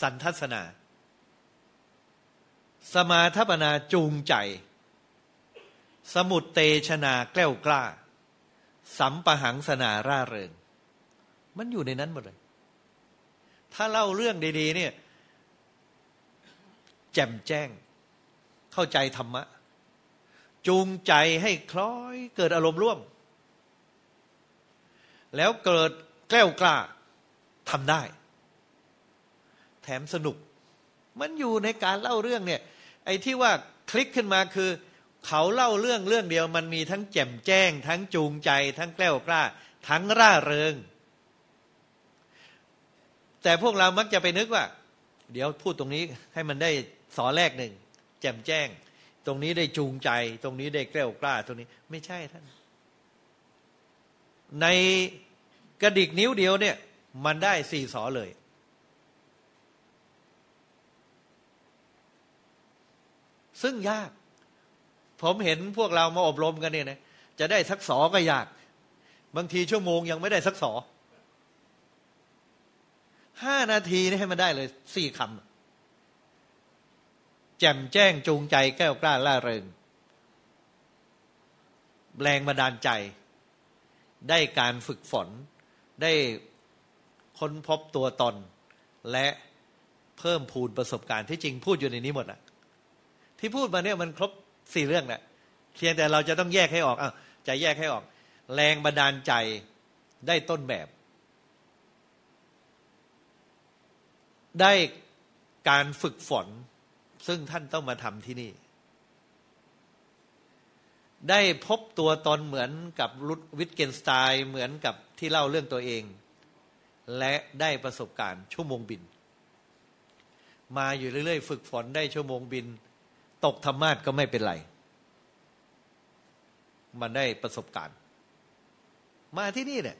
[SPEAKER 1] สันทัศนา สมาธปนาจูงใจ สมุดเตชนาแกล้วกล้า สัมปหังสนาร่าเริง มันอยู่ในนั้นหมดเลย ถ้าเล่าเรื่องดี ๆ เนี่ย แจ่มแจ้ง เข้าใจธรรมะ จูงใจให้คล้อยเกิดอารมณ์ร่วม แล้วเกิดแกล้วกล้าทำได้ แถมสนุก มันอยู่ในการเล่าเรื่องเนี่ย ไอ้ที่ว่าคลิกขึ้นมาคือ เขาเล่าเรื่องเรื่องเดียว มันมีทั้งแจ่มแจ้ง ทั้งจูงใจ ทั้งแกล้วกล้า ทั้งร่าเริง แต่พวกเรามักจะไปนึกว่า เดี๋ยวพูดตรงนี้ให้มันได้สอแรกหนึ่งแจ่มแจ้ง ตรงนี้ได้จูงใจ ตรงนี้ได้แกล้วกล้า ตรงนี้ ไม่ใช่ท่าน ในกระดิกนิ้วเดียวเนี่ย มันได้สี่สอเลย ซึ่งยาก ผมเห็นพวกเรามาอบรมกันเนี่ยนะจะได้สักสอก็ยาก บางทีชั่วโมงยังไม่ได้สักสอห้านาทีนี่ให้มันได้เลยสี่คำแจ่มแจ้งจูงใจแก้วกล้าล่าเริงแรงบันดาลใจ ได้การฝึกฝน ได้ค้นพบตัวตน และเพิ่มพูนประสบการณ์ที่จริงพูดอยู่ในนี้หมดอะที่พูดมาเนี่ยมันครบสี่เรื่องแหละเพียงแต่เราจะต้องแยกให้ออกอะจะแยกให้ออก แรงบันดาลใจได้ต้นแบบ ได้การฝึกฝน ซึ่งท่านต้องมาทำที่นี่ ได้พบตัวตนเหมือนกับรุดวิทเกนสไตน์เหมือนกับที่เล่าเรื่องตัวเอง และได้ประสบการณ์ชั่วโมงบิน มาอยู่เรื่อยๆ ฝึกฝนได้ชั่วโมงบิน ตกธรรมาทก็ไม่เป็นไร มันได้ประสบการณ์ มาที่นี่เนี่ย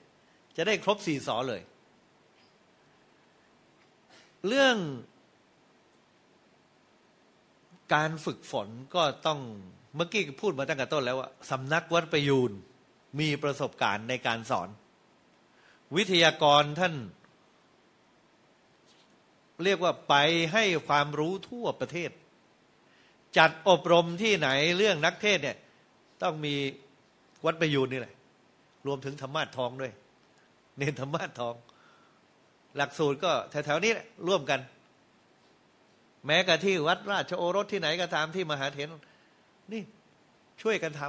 [SPEAKER 1] จะได้ครบสี่สอเลย เรื่องการฝึกฝนก็ต้อง เมื่อกี้พูดมาตั้งแต่ต้นแล้วว่าสำนักวัดประยูนมีประสบการณ์ในการสอน วิทยากรท่าน เรียกว่าไปให้ความรู้ทั่วประเทศ จัดอบรมที่ไหนเรื่องนักเทศเนี่ย ต้องมีวัดประยูนนี่แหละ รวมถึงธรรมะทองด้วย เน้นธรรมะทอง หลักสูตรก็แถวๆนี้ร่วมกัน แม้กระที่วัดราชโอรสที่ไหนก็ตามที่มหาเถร นี่ช่วยกันท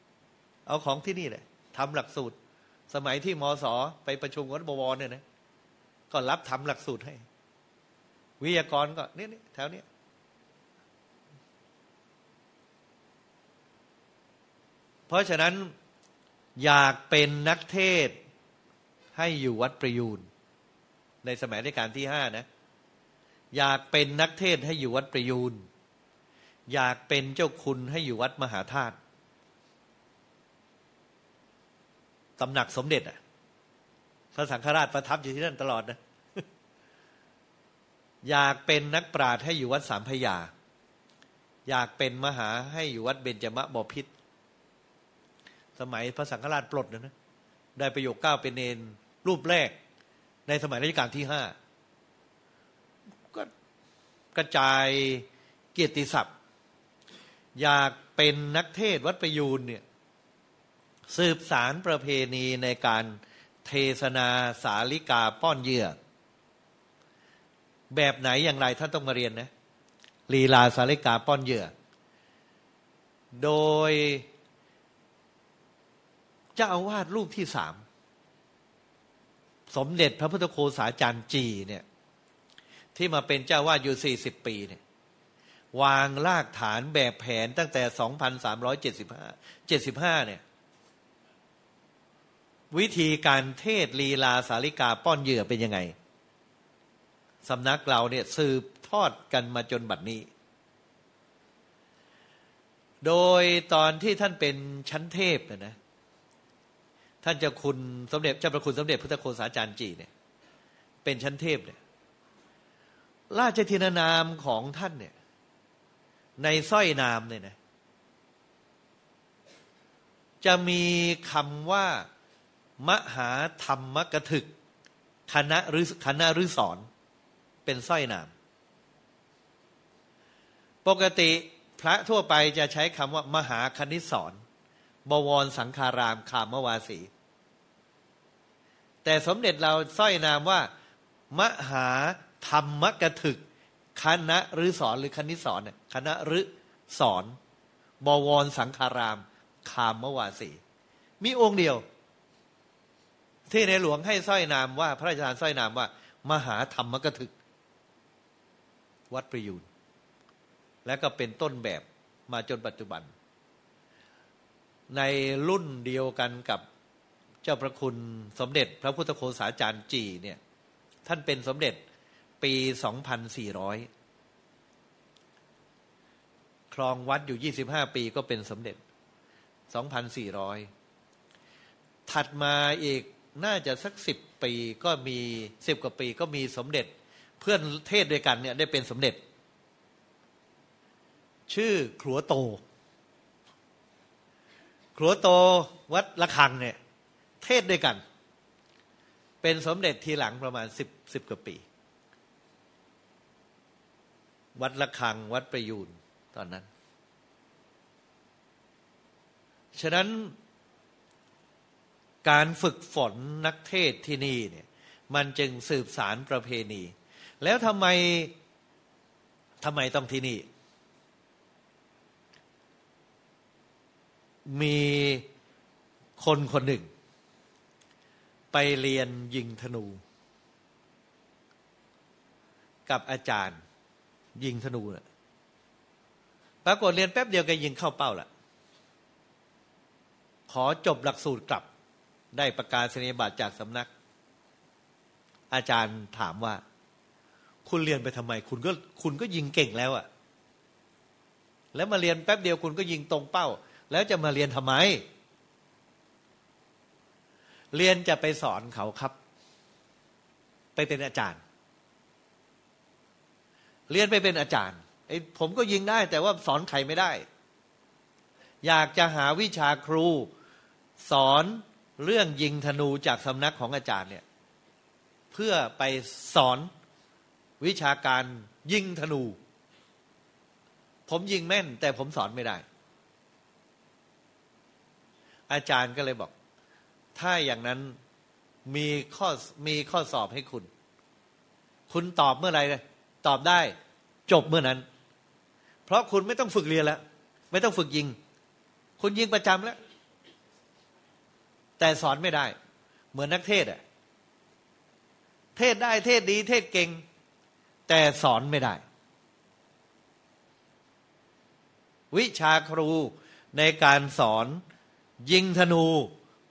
[SPEAKER 1] ำเอาของที่นี่แหละทำหลักสูตร สมัยที่มสไปประชุมวัดบวรเนี่ยนะก็รับทำหลักสูตรให้ วิทยากรก็นี่นี่แถวเนี้ยเพราะฉะนั้นอยากเป็นนักเทศให้อยู่วัดประยูนในสมัยรัชกาลที่ห้านะ อยากเป็นนักเทศให้อยู่วัดประยูน อยากเป็นเจ้าคุณให้อยู่วัดมหาธาตุตำหนักสมเด็จอะพระสังฆราชประทับอยู่ที่นั่นตลอดนะอยากเป็นนักปราชญ์ให้อยู่วัดสามพยา อยากเป็นมหาให้อยู่วัดเบญจมะบพิษสมัยพระสังฆราชปลดนะนะได้ประโยคเก้าเป็นเนนรูปแรก ในสมัยรัชกาลที่ห้าก็กระจายเกียรติศัพท์ อยากเป็นนักเทศวัดประยูนเนี่ยสืบสารประเพณีในการเทศนาสาลิกาป้อนเยื่อ แบบไหนอย่างไรท่านต้องมาเรียนนะลีลาสาลิกาป้อนเยื่อ โดยเจ้าอาวาสรูปที่สาม สมเด็จพระพุทธโฆษาจารย์จีเนี่ย ที่มาเป็นเจ้าวาดอยู่สี่สิบปีเนี่ย วางรากฐานแบบแผนตั้งแต่สองพันสามร้อยเจ็ดสิบห้าเนี่ย วิธีการเทศลีลาสาลิกาป้อนเหยื่อเป็นยังไงสำนักเราเนี่ยสืบทอดกันมาจนบัดนี้ โดยตอนที่ท่านเป็นชั้นเทพนะ ท่านเจ้าคุณสมเด็จเจ้าประคุณสมเด็จพุทธโฆษาจารย์จีเนี่ย เป็นชั้นเทพเนี่ย ราชทินานามของท่านเนี่ย ในสร้อยนามเนี่ยนะจะมีคำว่า มหาธรรมกถึกคณะหรือคณะหรือสอน เป็นสร้อยนาม ปกติพระทั่วไปจะใช้คำว่า มหาคณิสอนบวรสังคารามคามวาสี แต่สมเด็จเราสร้อยนามว่า มหาธรรมกถึก คณะหรือสอนหรือคณิสอนคณะหรือสอนบวรสังคาราม คามวาสี มีองค์เดียว ที่ในหลวงให้สร้อยนามว่า พระราชทานสร้อยนามว่า มหาธรรมกถึก วัดประยูนและก็เป็นต้นแบบมาจนปัจจุบัน ในรุ่นเดียวกันกับเจ้าพระคุณสมเด็จ พระพุทธโฆษาจารย์จีเนี่ย ท่านเป็นสมเด็จ ปี 2400 ครองวัดอยู่ 25 ปีก็เป็นสมเด็จ 2,400 ถัดมาอีกน่าจะสักสิบปีก็มีสิบกว่าปีก็มีสมเด็จ เพื่อนเทศด้วยกันเนี่ยได้เป็นสมเด็จ ชื่อขลัวโตขลัวโตวัดละคังเนี่ยเทศด้วยกัน เป็นสมเด็จทีหลังประมาณสิบสิบกว่าปี วัดละคังวัดประยูนตอนนั้น ฉะนั้นการฝึกฝนนักเทศที่นี่เนี่ยมันจึงสืบสารประเพณี แล้วทำไมทำไมต้องที่นี่ มีคนคนหนึ่ง ไปเรียนยิงธนู กับอาจารย์ ยิงธนูนะปรากฏเรียนแป๊บเดียวก็ยิงเข้าเป้าละขอจบหลักสูตรกลับ ได้ประกาศนียบัตรจากสำนัก อาจารย์ถามว่า คุณเรียนไปทำไม คุณก็คุณก็ยิงเก่งแล้วอะแล้วมาเรียนแป๊บเดียวคุณก็ยิงตรงเป้า แล้วจะมาเรียนทำไม เรียนจะไปสอนเขาครับ ไปเป็นอาจารย์ เรียนไปเป็นอาจารย์ไอ้ผมก็ยิงได้ แต่ว่าสอนใครไม่ได้ อยากจะหาวิชาครู สอนเรื่องยิงธนูจากสำนักของอาจารย์เนี่ยเพื่อไปสอนวิชาการยิงธนู ผมยิงแม่น แต่ผมสอนไม่ได้ อาจารย์ก็เลยบอก ถ้าอย่างนั้นมีข้อมีข้อสอบให้คุณ คุณตอบเมื่อไหร่ตอบได้ จบเมื่อนั้น เพราะคุณไม่ต้องฝึกเรียนแล้ว ไม่ต้องฝึกยิง คุณยิงประจำแล้ว แต่สอนไม่ได้ เหมือนนักเทศอะเทศได้เทศดี เทศเก่ง แต่สอนไม่ได้ วิชาครูในการสอนยิงธนู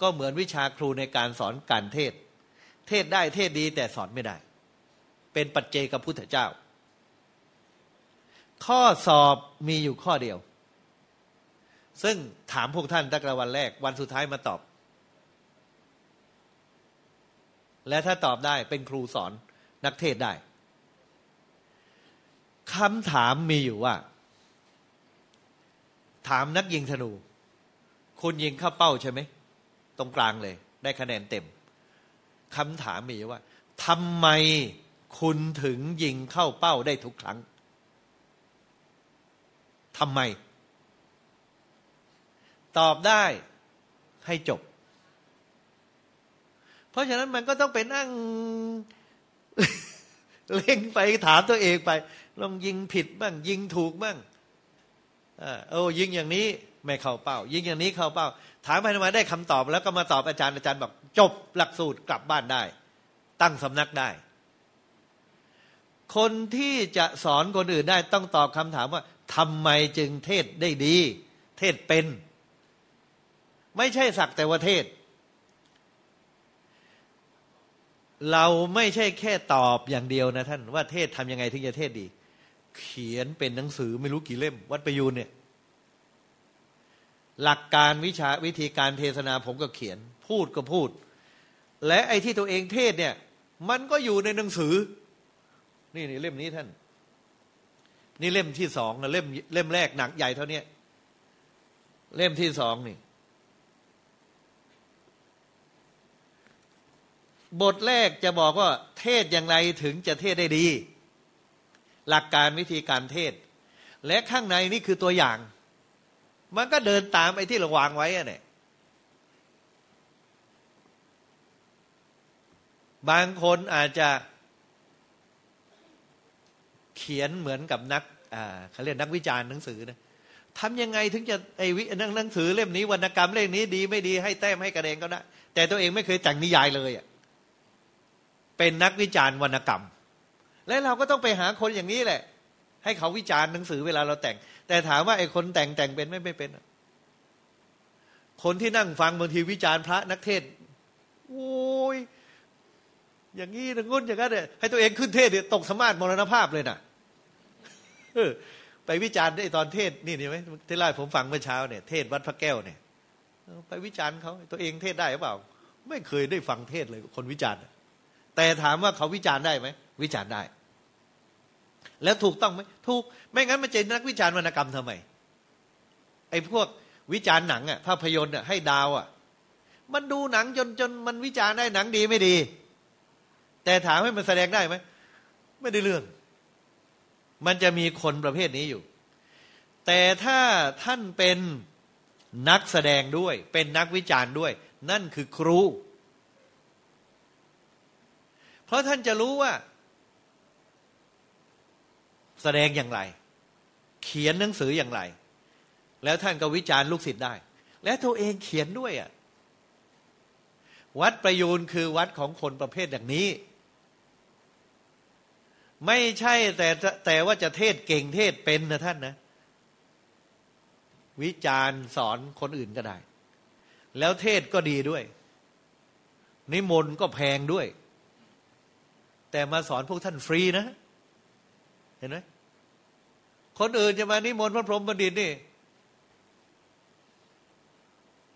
[SPEAKER 1] ก็เหมือนวิชาครูในการสอนการเทศ เทศได้เทศดีแต่สอนไม่ได้ เป็นปัจเจกพุทธเจ้า ข้อสอบมีอยู่ข้อเดียว ซึ่งถามพวกท่านตั้งแต่วันแรกวันสุดท้ายมาตอบ และถ้าตอบได้เป็นครูสอนนักเทศได้คำถามมีอยู่ว่า ถามนักยิงธนู คุณยิงเข้าเป้าใช่ไหม ตรงกลางเลย ได้คะแนนเต็มคำถามมีว่าทำไมคุณถึงยิงเข้าเป้าได้ทุกครั้ง ทำไม ตอบได้ให้จบ เพราะฉะนั้นมันก็ต้องไปนั่งเล่งไปถามตัวเองไปลองยิงผิดบ้าง ยิงถูกบ้างเออยิงอย่างนี้ไม่เข้าเป้า ยิงอย่างนี้เข้าเป้า ถามไปทำไมได้คำตอบ แล้วก็มาตอบอาจารย์อาจารย์บอกจบหลักสูตรกลับบ้านได้ ตั้งสำนักได้ คนที่จะสอนคนอื่นได้ต้องตอบคำถามว่าทำไมจึงเทศได้ดี เทศเป็น ไม่ใช่สักแต่ว่าเทศ เราไม่ใช่แค่ตอบอย่างเดียวนะท่าน ว่าเทศทำยังไงถึงจะเทศดี เขียนเป็นหนังสือไม่รู้กี่เล่ม วัดประยูนเนี่ย หลักการวิชาวิธีการเทศนาผมก็เขียน พูดก็พูด และไอ้ที่ตัวเองเทศเนี่ย มันก็อยู่ในหนังสือ นี่นี่เล่มนี้ท่าน นี่เล่มที่สองนะเล่มเล่มแรกหนักใหญ่เท่านี้เล่มที่สองนี่ บทแรกจะบอกว่า เทศอย่างไรถึงจะเทศได้ดี หลักการวิธีการเทศ และข้างในนี่คือตัวอย่าง มันก็เดินตามไอ้ที่เราวางไว้อะเนี่ยบางคนอาจจะ ขียนเหมือนกับนักเขาเรียกนักวิจารณ์หนังสือนะทำยังไงถึงจะไอ้วิหนังสือเล่มนี้วรรณกรรมเล่มนี้ดีไม่ดีให้แต้มให้กระเดงก็ได้แต่ตัวเองไม่เคยแต่งนิยายเลยอะเป็นนักวิจารณ์วรรณกรรม และเราก็ต้องไปหาคนอย่างนี้แหละ ให้เขาวิจารณ์หนังสือเวลาเราแต่ง แต่ถามว่าไอ้คนแต่งแต่งเป็นไม่ไม่เป็น คนที่นั่งฟังบางทีวิจารณ์พระนักเทศโอ้ยอย่างนี้นะงุนอย่างนั้นเนี่ยให้ตัวเองขึ้นเทศเนี่ยตกสมาธิมรณภาพเลยนะ ไปวิจารณ์ไอ้ตอนเทศนี่นี่ไหมที่ไล่ผมฟังเมื่อเช้าเนี่ยเทศวัดพระแก้วเนี่ยไปวิจารณ์เขาตัวเองเทศได้หรือเปล่า ไม่เคยได้ฟังเทศเลยคนวิจารณ์ แต่ถามว่าเขาวิจารณ์ได้ไหมวิจารณ์ได้ แล้วถูกต้องไหมถูกไม่งั้นมันจะนักวิจารณ์วรรณกรรมทำไมไอ้พวกวิจารณ์หนังอะภาพยนตร์อะให้ดาวอะ มันดูหนังจนจนมันวิจารณ์ได้หนังดีไม่ดี แต่ถามให้มันแสดงได้ไหมไม่ได้เรื่อง มันจะมีคนประเภทนี้อยู่ แต่ถ้าท่านเป็นนักแสดงด้วย เป็นนักวิจารณ์ด้วย นั่นคือครู เพราะท่านจะรู้ว่า แสดงอย่างไร เขียนหนังสืออย่างไร แล้วท่านก็วิจารณ์ลูกศิษย์ได้ และตัวเองเขียนด้วยอะวัดประยูนคือวัดของคนประเภทอย่างนี้ ไม่ใช่แต่แต่ว่าจะเทศเก่งเทศเป็นนะท่านนะ วิจารณ์สอนคนอื่นก็ได้ แล้วเทศก็ดีด้วย นิมนต์ก็แพงด้วย แต่มาสอนพวกท่านฟรีนะ เห็นไหมคนอื่นจะมานิมนต์พระพรหมบัณฑิตนี่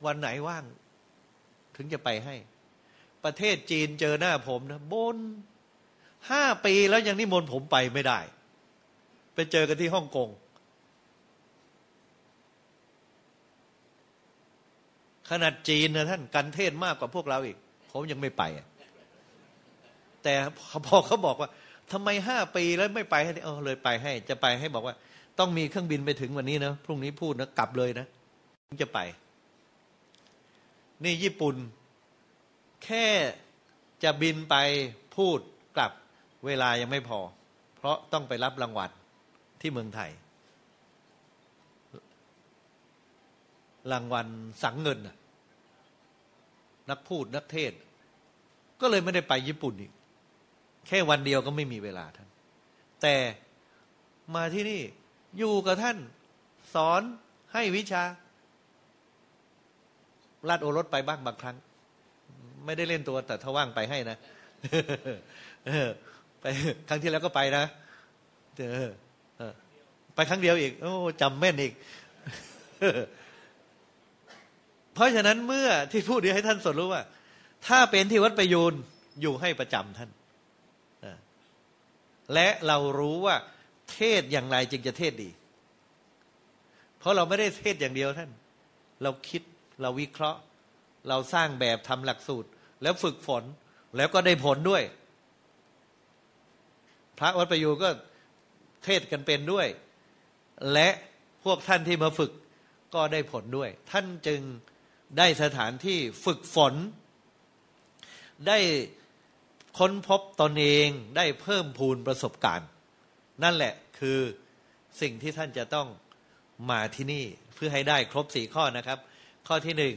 [SPEAKER 1] วันไหนว่าง ถึงจะไปให้ ประเทศจีนเจอหน้าผมนะบน ห้าปีแล้วยังนิมนต์ผมไปไม่ได้ ไปเจอกันที่ฮ่องกง ขนาดจีนนะท่านกันเทศมากกว่าพวกเราอีก ผมยังไม่ไป แต่พอเขาบอกว่าทำไมห้าปีแล้วไม่ไปให้เออเลยไปให้ จะไปให้บอกว่า ต้องมีเครื่องบินไปถึงวันนี้นะพรุ่งนี้พูดนะกลับเลยนะจะไป นี่ญี่ปุ่น แค่จะบินไปพูดกลับ เวลายังไม่พอ เพราะต้องไปรับรางวัลที่เมืองไทย รางวัลสังเงิน นักพูดนักเทศ ก็เลยไม่ได้ไปญี่ปุ่นอีก แค่วันเดียวก็ไม่มีเวลาท่าน แต่มาที่นี่อยู่กับท่านสอนให้วิชาลาดโอรสไปบ้างบางครั้ง ไม่ได้เล่นตัวแต่ถ้าว่างไปให้นะ ไปครั้งที่แล้วก็ไปนะเออไปครั้งเดียวอีก โอ้จำแม่นอีก เพราะฉะนั้นเมื่อที่พูดนี้ให้ท่านสนรู้ว่า ถ้าเป็นที่วัดประยูนอยู่ให้ประจำท่านและเรารู้ว่า เทศอย่างไรจึงจะเทศดี เพราะเราไม่ได้เทศอย่างเดียวท่าน เราคิดเราวิเคราะห์ เราสร้างแบบทำหลักสูตร แล้วฝึกฝนแล้วก็ได้ผลด้วย พระวัดประยูก็เทศกันเป็นด้วย และพวกท่านที่มาฝึกก็ได้ผลด้วย ท่านจึงได้สถานที่ฝึกฝน ได้ค้นพบตนเองได้เพิ่มพูนประสบการณ์ นั่นแหละคือสิ่งที่ท่านจะต้องมาที่นี่เพื่อให้ได้ครบสี่ข้อนะครับ ข้อที่หนึ่ง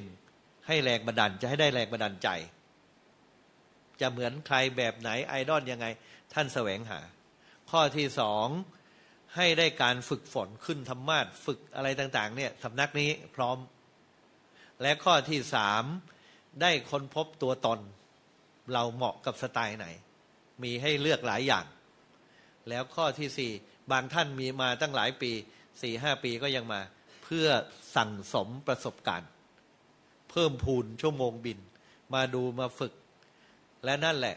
[SPEAKER 1] ให้แรงบันดาลจะให้ได้แรงบันดาลใจ จะเหมือนใครแบบไหนไอดอลยังไง ท่านแสวงหา ข้อที่สองให้ได้การฝึกฝนขึ้นธรรมาทฝึกอะไรต่างๆ เนี่ยสำนักนี้พร้อม และข้อที่สามได้ค้นพบตัวตน เราเหมาะกับสไตล์ไหน มีให้เลือกหลายอย่าง แล้วข้อที่สี่บางท่านมีมาตั้งหลายปีสี่ห้าปีก็ยังมา เพื่อสั่งสมประสบการณ์ เพิ่มพูนชั่วโมงบิน มาดูมาฝึก และนั่นแหละ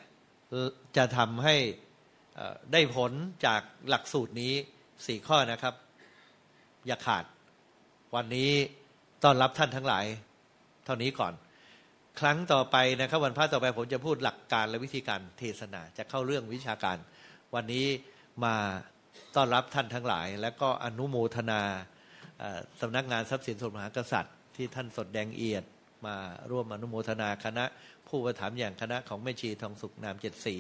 [SPEAKER 1] จะทำให้ได้ผลจากหลักสูตรนี้สี่ข้อนะครับ อย่าขาด วันนี้ต้อนรับท่านทั้งหลาย เท่านี้ก่อน ครั้งต่อไปนะครับ วันพระต่อไปผมจะพูดหลักการและวิธีการเทศนา จะเข้าเรื่องวิชาการ วันนี้มาต้อนรับท่านทั้งหลาย และก็อนุโมทนาสำนักงานทรัพย์สินส่วนมหากษัตริย์ ที่ท่านสดแดงเอียดมาร่วมอนุโมทนาคณะ ผู้ประถามอย่างคณะของแม่ชีทองสุขนามเจ็ดสี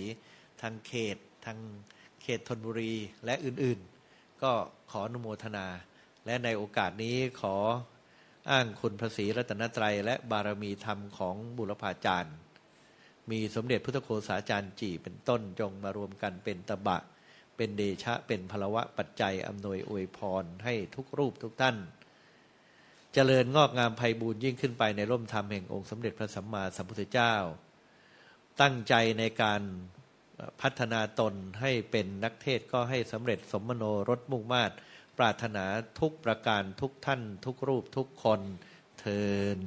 [SPEAKER 1] ทางเขตทางเขตธนบุรีและอื่นๆ ก็ขออนุโมทนา และในโอกาสนี้ขออ้างคุณพระศรีรัตนตรัย และบารมีธรรมของบุรพาจารย์ มีสมเด็จพุทธโฆษาจารย์จีเป็นต้นจงมารวมกันเป็นตบะ เป็นเดชะเป็นพลวะปัจจัยอำนวยอวยพรให้ทุกรูปทุกท่าน เจริญงอกงามไพบูรยิ่งขึ้นไปในร่มธรรมแห่งองค์สมเด็จพระสัมมาสัมพุทธเจ้า ตั้งใจในการพัฒนาตนให้เป็นนักเทศก็ให้สำเร็จสมโนรถมุ่งมาตรปรารถนาทุกประการทุกท่าน ทุกรูปทุกคนเทิน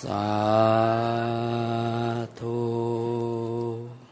[SPEAKER 2] สาธุ